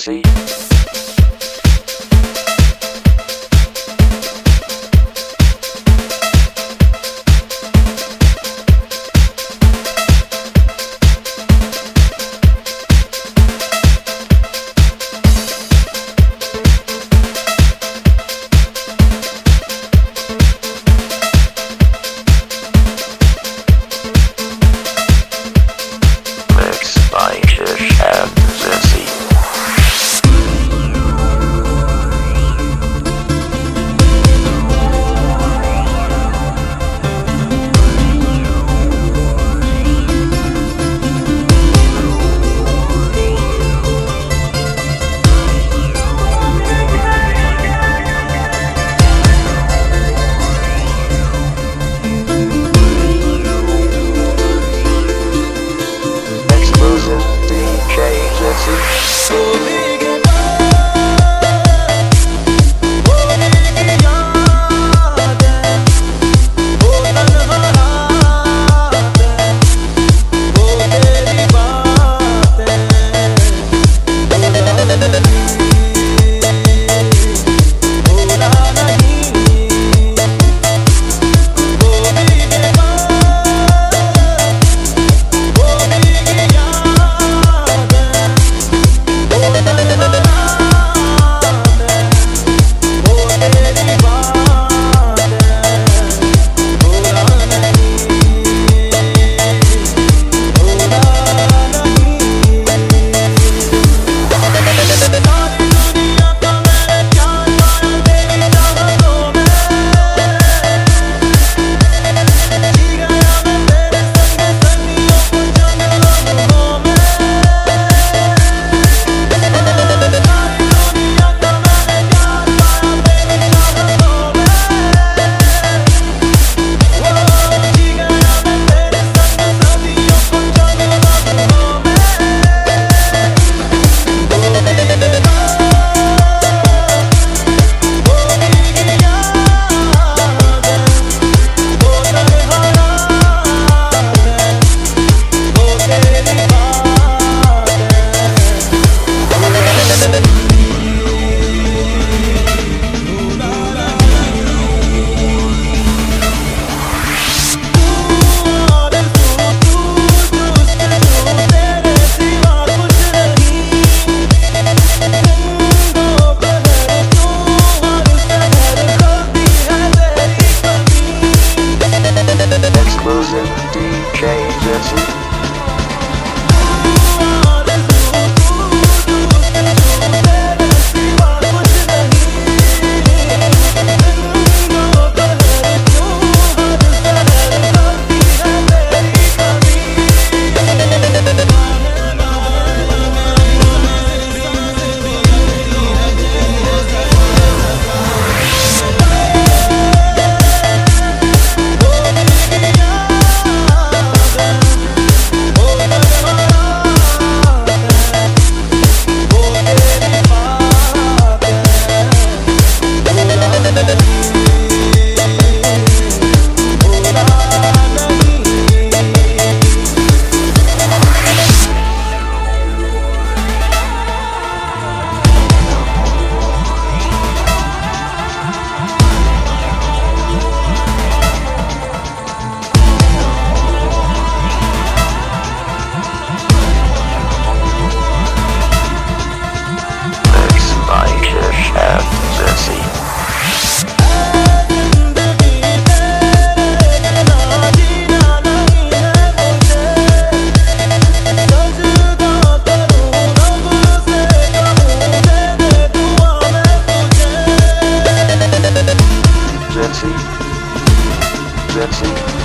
frequency. Dancing. Dancing.